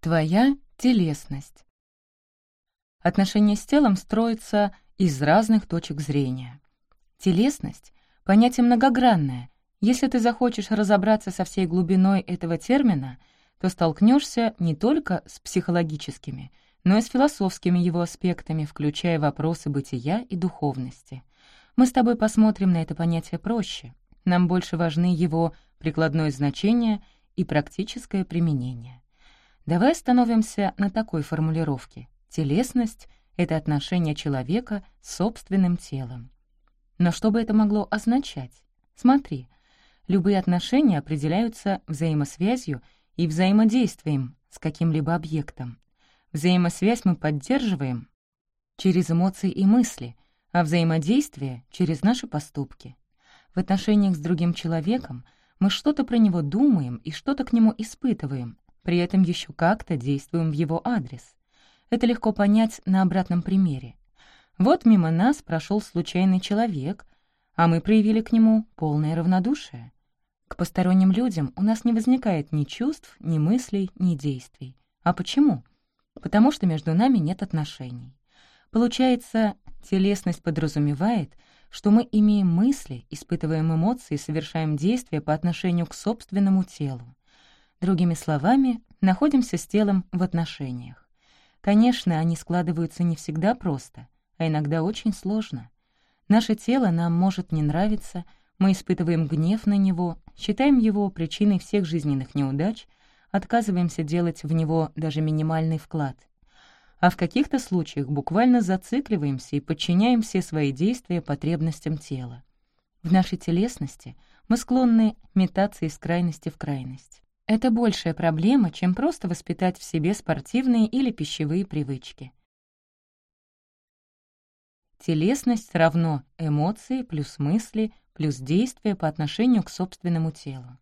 Твоя телесность. Отношения с телом строятся из разных точек зрения. Телесность — понятие многогранное. Если ты захочешь разобраться со всей глубиной этого термина, то столкнешься не только с психологическими, но и с философскими его аспектами, включая вопросы бытия и духовности. Мы с тобой посмотрим на это понятие проще. Нам больше важны его прикладное значение и практическое применение. Давай остановимся на такой формулировке. Телесность — это отношение человека с собственным телом. Но что бы это могло означать? Смотри, любые отношения определяются взаимосвязью и взаимодействием с каким-либо объектом. Взаимосвязь мы поддерживаем через эмоции и мысли, а взаимодействие — через наши поступки. В отношениях с другим человеком мы что-то про него думаем и что-то к нему испытываем, при этом еще как-то действуем в его адрес. Это легко понять на обратном примере. Вот мимо нас прошел случайный человек, а мы проявили к нему полное равнодушие. К посторонним людям у нас не возникает ни чувств, ни мыслей, ни действий. А почему? Потому что между нами нет отношений. Получается, телесность подразумевает, что мы имеем мысли, испытываем эмоции, совершаем действия по отношению к собственному телу. Другими словами, находимся с телом в отношениях. Конечно, они складываются не всегда просто, а иногда очень сложно. Наше тело нам может не нравиться, мы испытываем гнев на него, считаем его причиной всех жизненных неудач, отказываемся делать в него даже минимальный вклад. А в каких-то случаях буквально зацикливаемся и подчиняем все свои действия потребностям тела. В нашей телесности мы склонны метаться из крайности в крайность. Это большая проблема, чем просто воспитать в себе спортивные или пищевые привычки. Телесность равно эмоции плюс мысли плюс действия по отношению к собственному телу.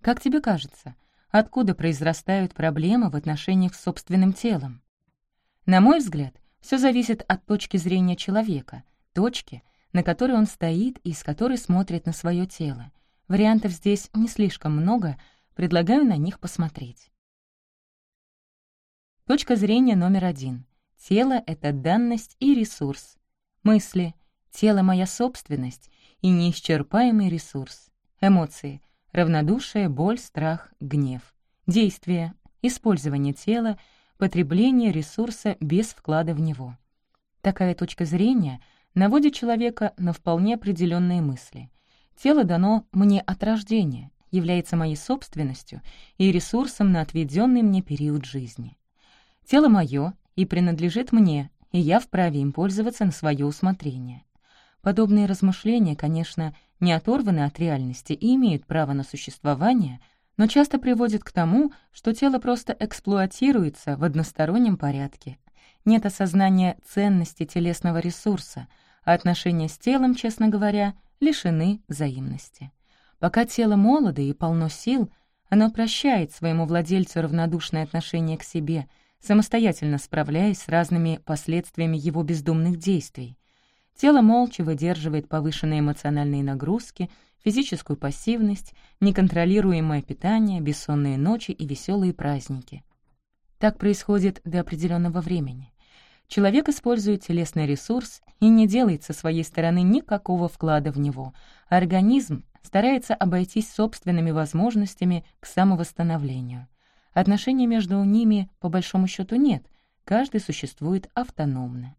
Как тебе кажется, откуда произрастают проблемы в отношениях с собственным телом? На мой взгляд, все зависит от точки зрения человека, точки, на которой он стоит и с которой смотрит на свое тело — Вариантов здесь не слишком много, предлагаю на них посмотреть. Точка зрения номер один. Тело — это данность и ресурс. Мысли. Тело — моя собственность и неисчерпаемый ресурс. Эмоции. Равнодушие, боль, страх, гнев. Действия. Использование тела, потребление ресурса без вклада в него. Такая точка зрения наводит человека на вполне определенные мысли. Тело дано мне от рождения, является моей собственностью и ресурсом на отведенный мне период жизни. Тело мое и принадлежит мне, и я вправе им пользоваться на свое усмотрение. Подобные размышления, конечно, не оторваны от реальности и имеют право на существование, но часто приводят к тому, что тело просто эксплуатируется в одностороннем порядке. Нет осознания ценности телесного ресурса, а отношения с телом, честно говоря, лишены взаимности. Пока тело молодо и полно сил, оно прощает своему владельцу равнодушное отношение к себе, самостоятельно справляясь с разными последствиями его бездумных действий. Тело молча выдерживает повышенные эмоциональные нагрузки, физическую пассивность, неконтролируемое питание, бессонные ночи и веселые праздники. Так происходит до определенного времени. Человек использует телесный ресурс и не делает со своей стороны никакого вклада в него, организм старается обойтись собственными возможностями к самовосстановлению. Отношений между ними, по большому счету, нет, каждый существует автономно.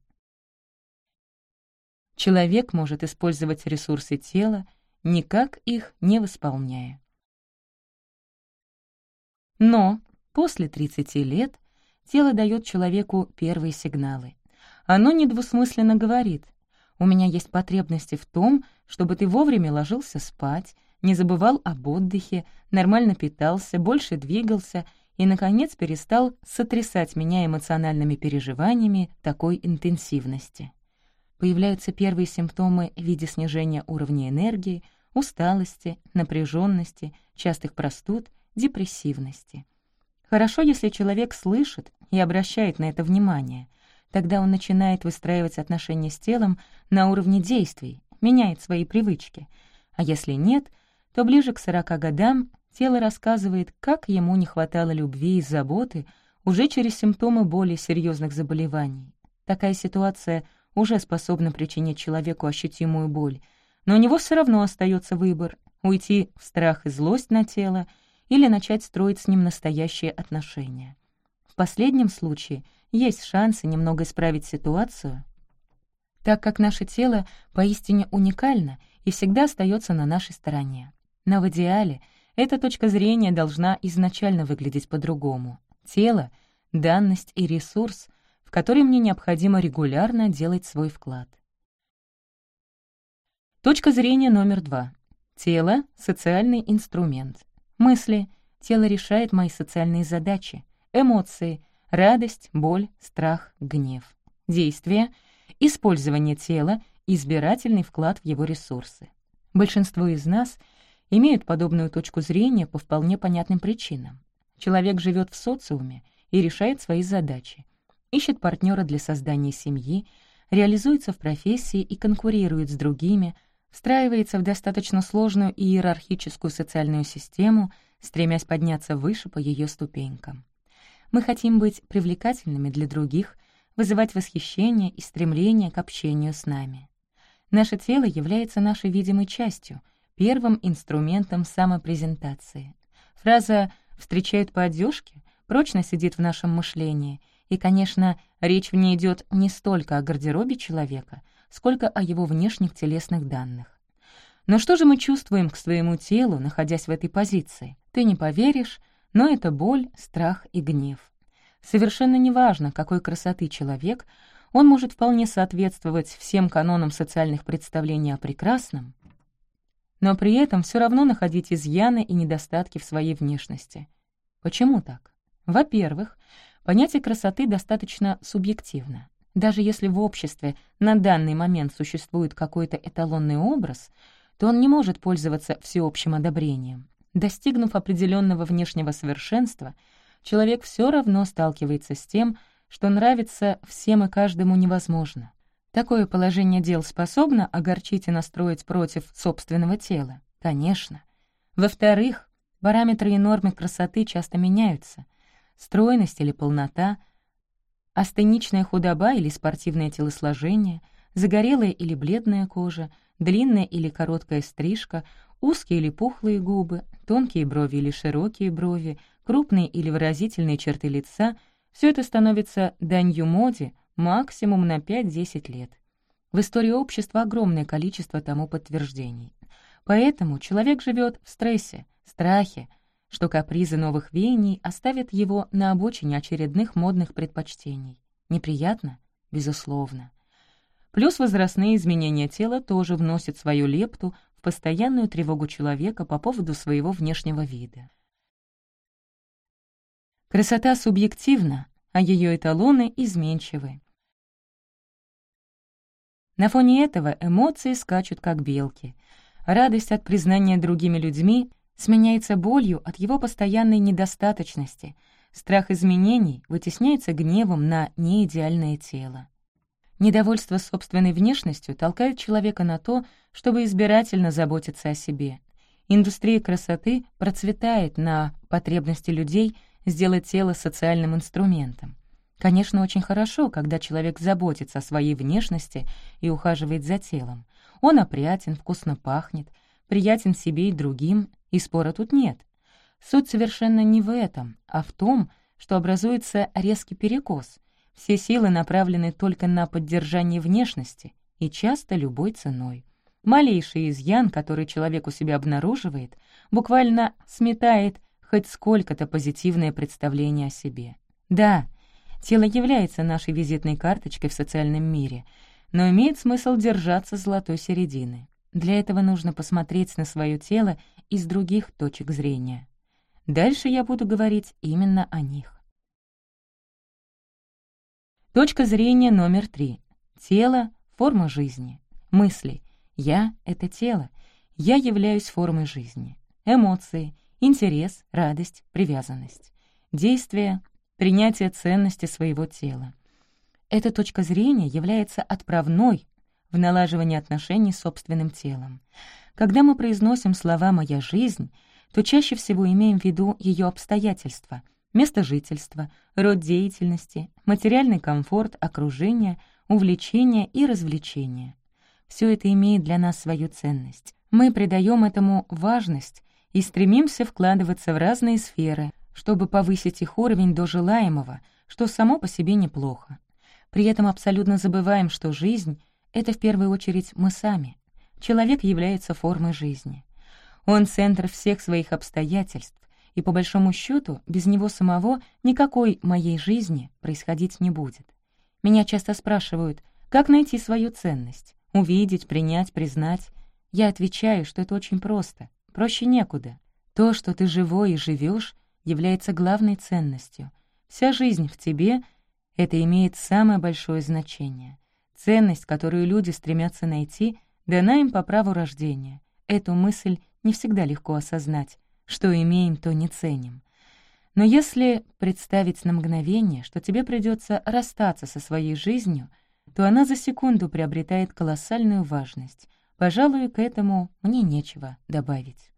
Человек может использовать ресурсы тела, никак их не восполняя. Но после 30 лет тело дает человеку первые сигналы. Оно недвусмысленно говорит, «У меня есть потребности в том, чтобы ты вовремя ложился спать, не забывал об отдыхе, нормально питался, больше двигался и, наконец, перестал сотрясать меня эмоциональными переживаниями такой интенсивности». Появляются первые симптомы в виде снижения уровня энергии, усталости, напряженности, частых простуд, депрессивности. Хорошо, если человек слышит и обращает на это внимание. Тогда он начинает выстраивать отношения с телом на уровне действий, меняет свои привычки. А если нет, то ближе к 40 годам тело рассказывает, как ему не хватало любви и заботы уже через симптомы более серьезных заболеваний. Такая ситуация уже способна причинить человеку ощутимую боль, но у него все равно остается выбор — уйти в страх и злость на тело или начать строить с ним настоящие отношения. В последнем случае есть шансы немного исправить ситуацию, так как наше тело поистине уникально и всегда остается на нашей стороне. Но в идеале эта точка зрения должна изначально выглядеть по-другому. Тело — данность и ресурс, в который мне необходимо регулярно делать свой вклад. Точка зрения номер два. Тело — социальный инструмент. Мысли — тело решает мои социальные задачи. Эмоции — радость, боль, страх, гнев. Действия — использование тела, избирательный вклад в его ресурсы. Большинство из нас имеют подобную точку зрения по вполне понятным причинам. Человек живет в социуме и решает свои задачи, ищет партнера для создания семьи, реализуется в профессии и конкурирует с другими, встраивается в достаточно сложную иерархическую социальную систему, стремясь подняться выше по ее ступенькам. Мы хотим быть привлекательными для других, вызывать восхищение и стремление к общению с нами. Наше тело является нашей видимой частью, первым инструментом самопрезентации. Фраза «встречают по одежке» прочно сидит в нашем мышлении, и, конечно, речь в ней идет не столько о гардеробе человека, сколько о его внешних телесных данных. Но что же мы чувствуем к своему телу, находясь в этой позиции? Ты не поверишь, но это боль, страх и гнев. Совершенно неважно, какой красоты человек, он может вполне соответствовать всем канонам социальных представлений о прекрасном, но при этом все равно находить изъяны и недостатки в своей внешности. Почему так? Во-первых, понятие красоты достаточно субъективно. Даже если в обществе на данный момент существует какой-то эталонный образ, то он не может пользоваться всеобщим одобрением. Достигнув определенного внешнего совершенства, человек все равно сталкивается с тем, что нравится всем и каждому невозможно. Такое положение дел способно огорчить и настроить против собственного тела? Конечно. Во-вторых, параметры и нормы красоты часто меняются. Стройность или полнота, астеничная худоба или спортивное телосложение, загорелая или бледная кожа, длинная или короткая стрижка, узкие или пухлые губы, тонкие брови или широкие брови, крупные или выразительные черты лица — все это становится данью моде — максимум на 5-10 лет. В истории общества огромное количество тому подтверждений. Поэтому человек живет в стрессе, страхе, что капризы новых веяний оставят его на обочине очередных модных предпочтений. Неприятно? Безусловно. Плюс возрастные изменения тела тоже вносят свою лепту в постоянную тревогу человека по поводу своего внешнего вида. Красота субъективна, а ее эталоны изменчивы. На фоне этого эмоции скачут как белки. Радость от признания другими людьми сменяется болью от его постоянной недостаточности. Страх изменений вытесняется гневом на неидеальное тело. Недовольство собственной внешностью толкает человека на то, чтобы избирательно заботиться о себе. Индустрия красоты процветает на потребности людей сделать тело социальным инструментом. Конечно, очень хорошо, когда человек заботится о своей внешности и ухаживает за телом. Он опрятен, вкусно пахнет, приятен себе и другим, и спора тут нет. Суть совершенно не в этом, а в том, что образуется резкий перекос. Все силы направлены только на поддержание внешности, и часто любой ценой. Малейший изъян, который человек у себя обнаруживает, буквально сметает хоть сколько-то позитивное представление о себе. Да, Тело является нашей визитной карточкой в социальном мире, но имеет смысл держаться золотой середины. Для этого нужно посмотреть на свое тело из других точек зрения. Дальше я буду говорить именно о них. Точка зрения номер три. Тело — форма жизни. Мысли. Я — это тело. Я являюсь формой жизни. Эмоции. Интерес, радость, привязанность. Действия принятие ценности своего тела. Эта точка зрения является отправной в налаживании отношений с собственным телом. Когда мы произносим слова «моя жизнь», то чаще всего имеем в виду ее обстоятельства, место жительства, род деятельности, материальный комфорт, окружение, увлечения и развлечения. Все это имеет для нас свою ценность. Мы придаем этому важность и стремимся вкладываться в разные сферы, чтобы повысить их уровень до желаемого, что само по себе неплохо. При этом абсолютно забываем, что жизнь — это в первую очередь мы сами. Человек является формой жизни. Он центр всех своих обстоятельств, и по большому счету без него самого никакой моей жизни происходить не будет. Меня часто спрашивают, как найти свою ценность, увидеть, принять, признать. Я отвечаю, что это очень просто, проще некуда. То, что ты живой и живешь, является главной ценностью. Вся жизнь в тебе — это имеет самое большое значение. Ценность, которую люди стремятся найти, дана им по праву рождения. Эту мысль не всегда легко осознать. Что имеем, то не ценим. Но если представить на мгновение, что тебе придется расстаться со своей жизнью, то она за секунду приобретает колоссальную важность. Пожалуй, к этому мне нечего добавить.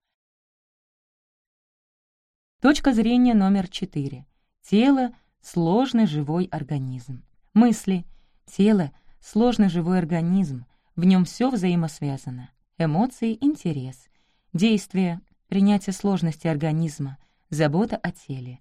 Точка зрения номер четыре. Тело — сложный живой организм. Мысли. Тело — сложный живой организм. В нем все взаимосвязано. Эмоции — интерес. Действие — принятие сложности организма, забота о теле.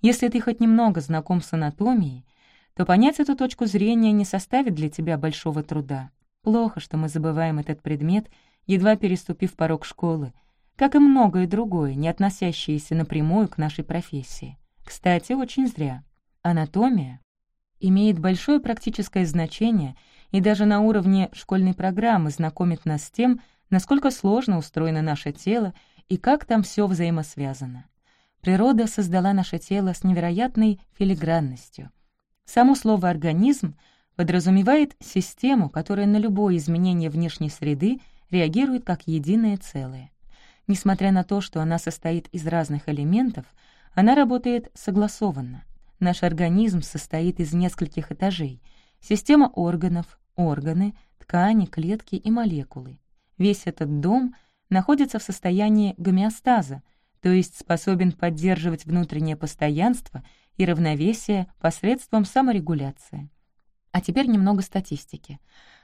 Если ты хоть немного знаком с анатомией, то понять эту точку зрения не составит для тебя большого труда. Плохо, что мы забываем этот предмет, едва переступив порог школы, как и многое другое, не относящееся напрямую к нашей профессии. Кстати, очень зря. Анатомия имеет большое практическое значение и даже на уровне школьной программы знакомит нас с тем, насколько сложно устроено наше тело и как там все взаимосвязано. Природа создала наше тело с невероятной филигранностью. Само слово «организм» подразумевает систему, которая на любое изменение внешней среды реагирует как единое целое. Несмотря на то, что она состоит из разных элементов, она работает согласованно. Наш организм состоит из нескольких этажей. Система органов, органы, ткани, клетки и молекулы. Весь этот дом находится в состоянии гомеостаза, то есть способен поддерживать внутреннее постоянство и равновесие посредством саморегуляции. А теперь немного статистики.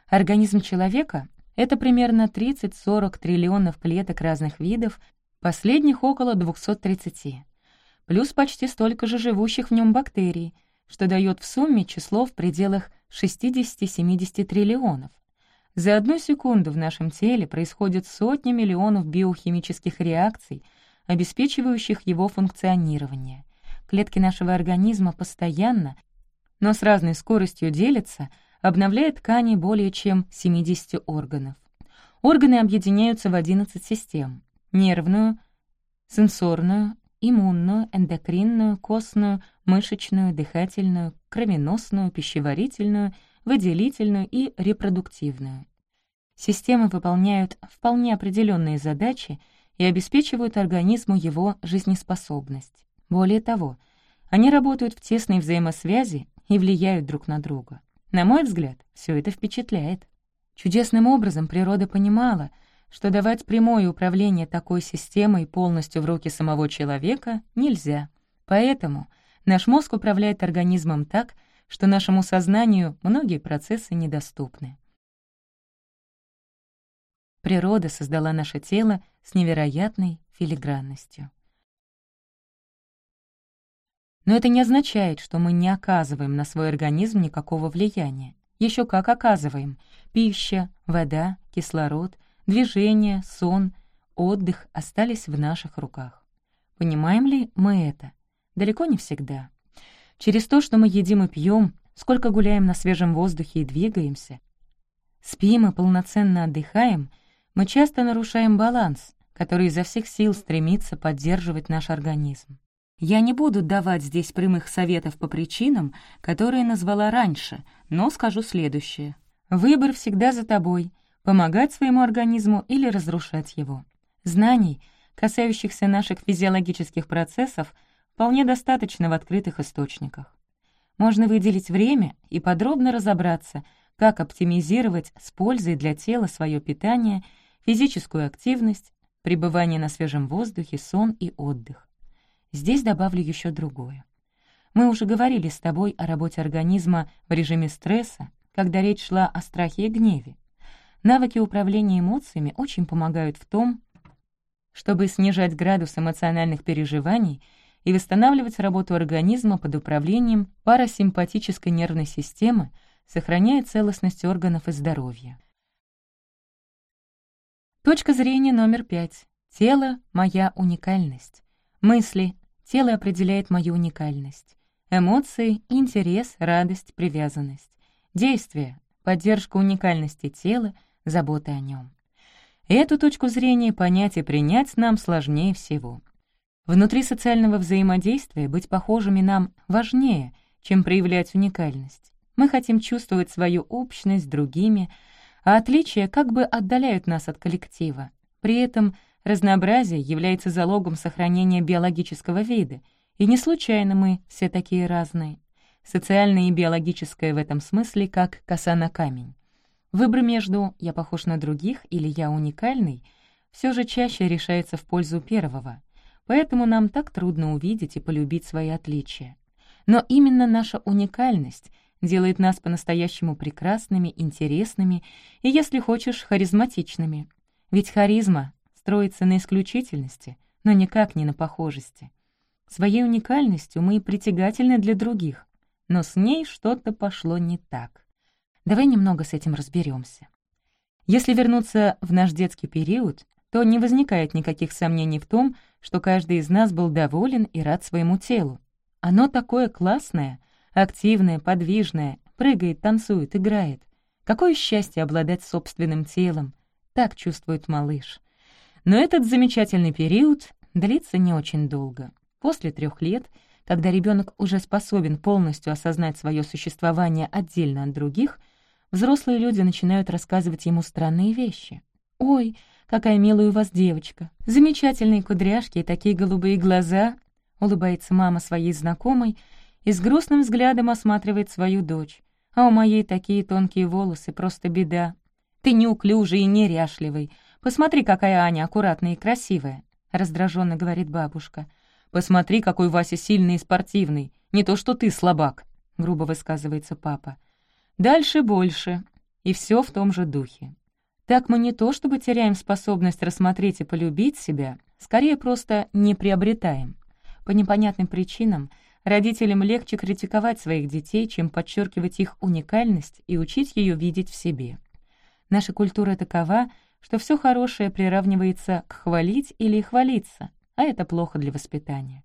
Организм человека — это примерно 30-40 триллионов клеток разных видов, последних около 230, плюс почти столько же живущих в нем бактерий, что дает в сумме число в пределах 60-70 триллионов. За одну секунду в нашем теле происходят сотни миллионов биохимических реакций, обеспечивающих его функционирование. Клетки нашего организма постоянно, но с разной скоростью делятся, обновляя ткани более чем 70 органов. Органы объединяются в 11 систем — нервную, сенсорную, иммунную, эндокринную, костную, мышечную, дыхательную, кровеносную, пищеварительную — выделительную и репродуктивную. Системы выполняют вполне определенные задачи и обеспечивают организму его жизнеспособность. Более того, они работают в тесной взаимосвязи и влияют друг на друга. На мой взгляд, все это впечатляет. Чудесным образом природа понимала, что давать прямое управление такой системой полностью в руки самого человека нельзя. Поэтому наш мозг управляет организмом так, что нашему сознанию многие процессы недоступны. Природа создала наше тело с невероятной филигранностью. Но это не означает, что мы не оказываем на свой организм никакого влияния. Еще как оказываем. Пища, вода, кислород, движение, сон, отдых остались в наших руках. Понимаем ли мы это? Далеко не всегда. Через то, что мы едим и пьем, сколько гуляем на свежем воздухе и двигаемся, спим и полноценно отдыхаем, мы часто нарушаем баланс, который изо всех сил стремится поддерживать наш организм. Я не буду давать здесь прямых советов по причинам, которые назвала раньше, но скажу следующее. Выбор всегда за тобой — помогать своему организму или разрушать его. Знаний, касающихся наших физиологических процессов — вполне достаточно в открытых источниках. Можно выделить время и подробно разобраться, как оптимизировать с пользой для тела свое питание, физическую активность, пребывание на свежем воздухе, сон и отдых. Здесь добавлю еще другое. Мы уже говорили с тобой о работе организма в режиме стресса, когда речь шла о страхе и гневе. Навыки управления эмоциями очень помогают в том, чтобы снижать градус эмоциональных переживаний и восстанавливать работу организма под управлением парасимпатической нервной системы, сохраняя целостность органов и здоровья. Точка зрения номер пять. Тело — моя уникальность. Мысли. Тело определяет мою уникальность. Эмоции — интерес, радость, привязанность. Действия — поддержка уникальности тела, забота о нем. Эту точку зрения понять и принять нам сложнее всего. Внутри социального взаимодействия быть похожими нам важнее, чем проявлять уникальность. Мы хотим чувствовать свою общность с другими, а отличия как бы отдаляют нас от коллектива. При этом разнообразие является залогом сохранения биологического вида, и не случайно мы все такие разные. Социальное и биологическое в этом смысле как коса на камень. Выбор между «я похож на других» или «я уникальный» все же чаще решается в пользу первого, поэтому нам так трудно увидеть и полюбить свои отличия. Но именно наша уникальность делает нас по-настоящему прекрасными, интересными и, если хочешь, харизматичными. Ведь харизма строится на исключительности, но никак не на похожести. Своей уникальностью мы притягательны для других, но с ней что-то пошло не так. Давай немного с этим разберемся. Если вернуться в наш детский период, то не возникает никаких сомнений в том, что каждый из нас был доволен и рад своему телу. Оно такое классное — активная, подвижная, прыгает, танцует, играет. Какое счастье обладать собственным телом. Так чувствует малыш. Но этот замечательный период длится не очень долго. После трех лет, когда ребенок уже способен полностью осознать свое существование отдельно от других, взрослые люди начинают рассказывать ему странные вещи. «Ой, какая милая у вас девочка! Замечательные кудряшки и такие голубые глаза!» — улыбается мама своей знакомой — и с грустным взглядом осматривает свою дочь. А у моей такие тонкие волосы, просто беда. Ты неуклюжий и неряшливый. Посмотри, какая Аня аккуратная и красивая, — раздраженно говорит бабушка. Посмотри, какой Вася сильный и спортивный. Не то, что ты слабак, — грубо высказывается папа. Дальше больше. И все в том же духе. Так мы не то чтобы теряем способность рассмотреть и полюбить себя, скорее просто не приобретаем. По непонятным причинам — Родителям легче критиковать своих детей, чем подчеркивать их уникальность и учить ее видеть в себе. Наша культура такова, что все хорошее приравнивается к хвалить или хвалиться, а это плохо для воспитания.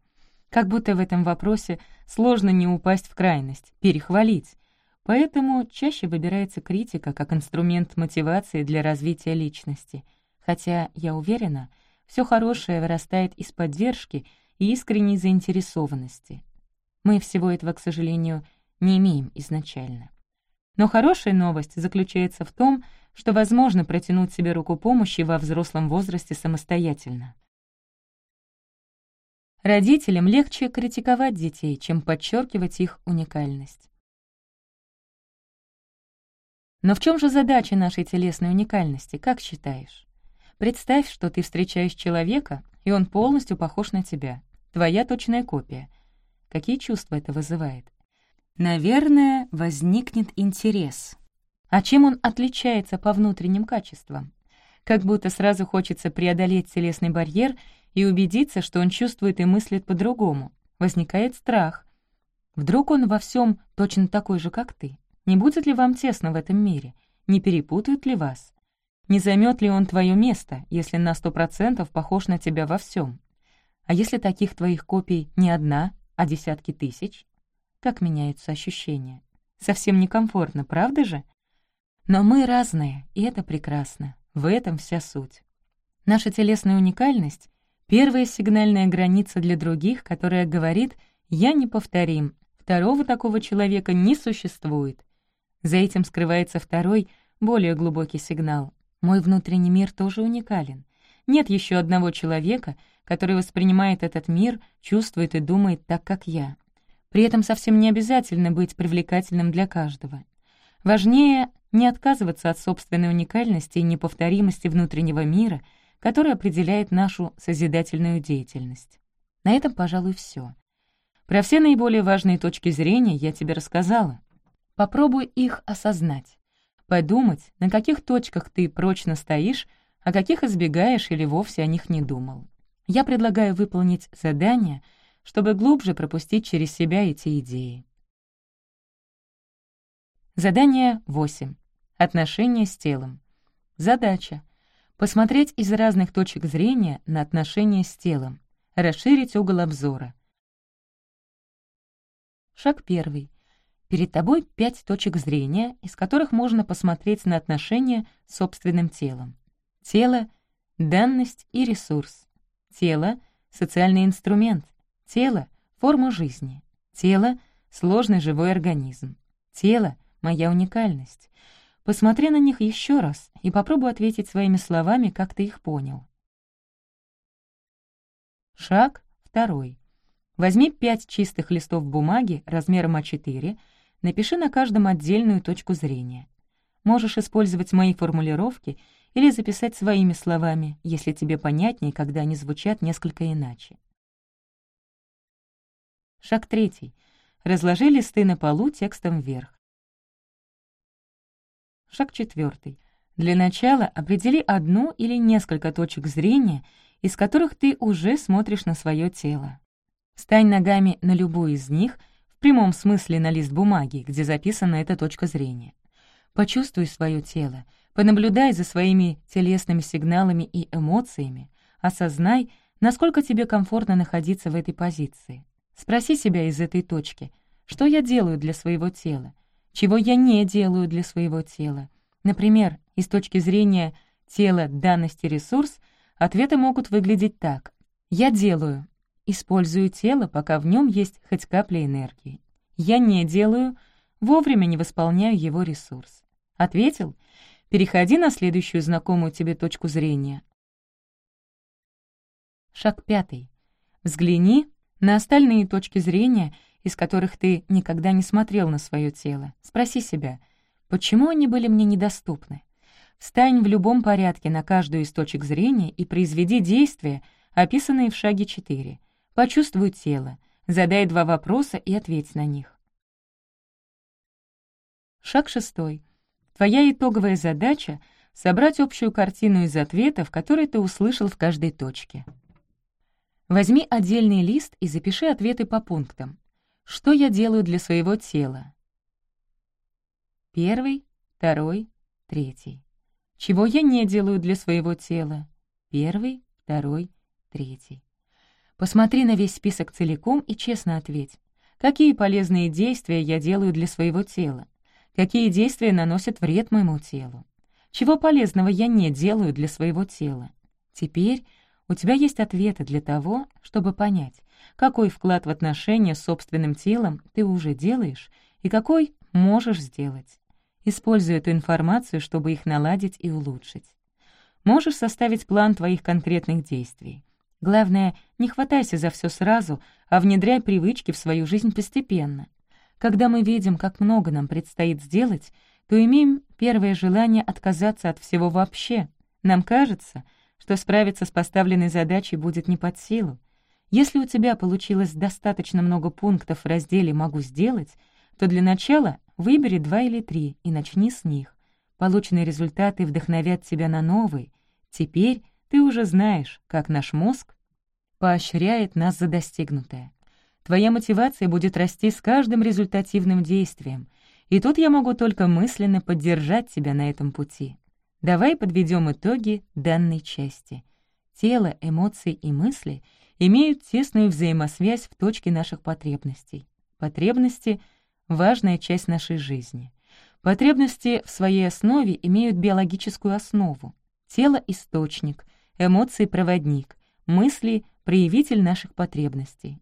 Как будто в этом вопросе сложно не упасть в крайность, перехвалить. Поэтому чаще выбирается критика как инструмент мотивации для развития личности. Хотя, я уверена, все хорошее вырастает из поддержки и искренней заинтересованности, мы всего этого, к сожалению, не имеем изначально. Но хорошая новость заключается в том, что возможно протянуть себе руку помощи во взрослом возрасте самостоятельно. Родителям легче критиковать детей, чем подчеркивать их уникальность. Но в чем же задача нашей телесной уникальности, как считаешь? Представь, что ты встречаешь человека, и он полностью похож на тебя, твоя точная копия — Какие чувства это вызывает? Наверное, возникнет интерес. А чем он отличается по внутренним качествам? Как будто сразу хочется преодолеть телесный барьер и убедиться, что он чувствует и мыслит по-другому. Возникает страх. Вдруг он во всем точно такой же, как ты? Не будет ли вам тесно в этом мире? Не перепутают ли вас? Не займет ли он твое место, если на сто процентов похож на тебя во всем? А если таких твоих копий не одна, а десятки тысяч? Как меняются ощущения? Совсем некомфортно, правда же? Но мы разные, и это прекрасно. В этом вся суть. Наша телесная уникальность — первая сигнальная граница для других, которая говорит «я неповторим», второго такого человека не существует. За этим скрывается второй, более глубокий сигнал. Мой внутренний мир тоже уникален. Нет еще одного человека — который воспринимает этот мир, чувствует и думает так, как я. При этом совсем не обязательно быть привлекательным для каждого. Важнее не отказываться от собственной уникальности и неповторимости внутреннего мира, который определяет нашу созидательную деятельность. На этом, пожалуй, все. Про все наиболее важные точки зрения я тебе рассказала. Попробуй их осознать. Подумать, на каких точках ты прочно стоишь, а каких избегаешь или вовсе о них не думал. Я предлагаю выполнить задание, чтобы глубже пропустить через себя эти идеи. Задание 8. Отношения с телом. Задача — посмотреть из разных точек зрения на отношения с телом, расширить угол обзора. Шаг первый. Перед тобой пять точек зрения, из которых можно посмотреть на отношения с собственным телом. Тело — данность и ресурс. Тело — социальный инструмент. Тело — форма жизни. Тело — сложный живой организм. Тело — моя уникальность. Посмотри на них еще раз и попробуй ответить своими словами, как ты их понял. Шаг второй. Возьми пять чистых листов бумаги размером А4, напиши на каждом отдельную точку зрения. Можешь использовать мои формулировки или записать своими словами, если тебе понятнее, когда они звучат несколько иначе. Шаг третий. Разложи листы на полу текстом вверх. Шаг четвертый. Для начала определи одну или несколько точек зрения, из которых ты уже смотришь на свое тело. Встань ногами на любую из них, прямом смысле на лист бумаги, где записана эта точка зрения. Почувствуй свое тело, понаблюдай за своими телесными сигналами и эмоциями, осознай, насколько тебе комфортно находиться в этой позиции. Спроси себя из этой точки, что я делаю для своего тела, чего я не делаю для своего тела. Например, из точки зрения тела, данности, ресурс, ответы могут выглядеть так. «Я делаю», использую тело, пока в нем есть хоть капля энергии. «Я не делаю», вовремя не восполняю его ресурс. Ответил? Переходи на следующую знакомую тебе точку зрения. Шаг пятый. Взгляни на остальные точки зрения из которых ты никогда не смотрел на свое тело. Спроси себя, почему они были мне недоступны? Встань в любом порядке на каждую из точек зрения и произведи действия, описанные в шаге 4. Почувствуй тело, задай два вопроса и ответь на них. Шаг шестой. Твоя итоговая задача — собрать общую картину из ответов, которые ты услышал в каждой точке. Возьми отдельный лист и запиши ответы по пунктам. Что я делаю для своего тела? Первый, второй, третий. Чего я не делаю для своего тела? Первый, второй, третий. Посмотри на весь список целиком и честно ответь. Какие полезные действия я делаю для своего тела? Какие действия наносят вред моему телу? Чего полезного я не делаю для своего тела? Теперь у тебя есть ответы для того, чтобы понять, какой вклад в отношения с собственным телом ты уже делаешь и какой можешь сделать. Используй эту информацию, чтобы их наладить и улучшить. Можешь составить план твоих конкретных действий. Главное, не хватайся за все сразу, а внедряй привычки в свою жизнь постепенно. Когда мы видим, как много нам предстоит сделать, то имеем первое желание отказаться от всего вообще. Нам кажется, что справиться с поставленной задачей будет не под силу, если у тебя получилось достаточно много пунктов в разделе «Могу сделать», то для начала выбери два или три и начни с них. Полученные результаты вдохновят тебя на новые. Теперь ты уже знаешь, как наш мозг поощряет нас за достигнутое. Твоя мотивация будет расти с каждым результативным действием, и тут я могу только мысленно поддержать тебя на этом пути. Давай подведем итоги данной части. Тело, эмоции и мысли — имеют тесную взаимосвязь в точке наших потребностей. Потребности — важная часть нашей жизни. Потребности в своей основе имеют биологическую основу. Тело — источник, эмоции — проводник, мысли — проявитель наших потребностей.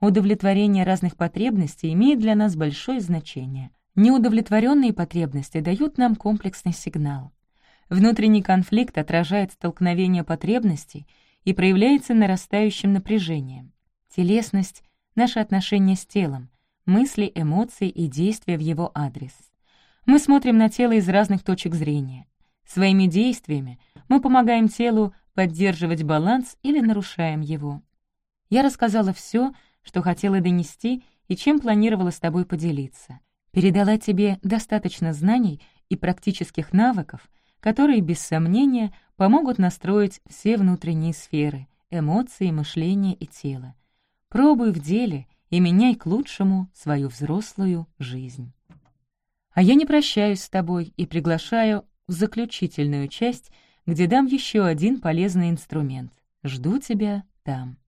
Удовлетворение разных потребностей имеет для нас большое значение. Неудовлетворенные потребности дают нам комплексный сигнал. Внутренний конфликт отражает столкновение потребностей — и проявляется нарастающим напряжением. Телесность — наше отношение с телом, мысли, эмоции и действия в его адрес. Мы смотрим на тело из разных точек зрения. Своими действиями мы помогаем телу поддерживать баланс или нарушаем его. Я рассказала все, что хотела донести и чем планировала с тобой поделиться. Передала тебе достаточно знаний и практических навыков, которые, без сомнения, помогут настроить все внутренние сферы — эмоции, мышление и тело. Пробуй в деле и меняй к лучшему свою взрослую жизнь. А я не прощаюсь с тобой и приглашаю в заключительную часть, где дам еще один полезный инструмент. Жду тебя там.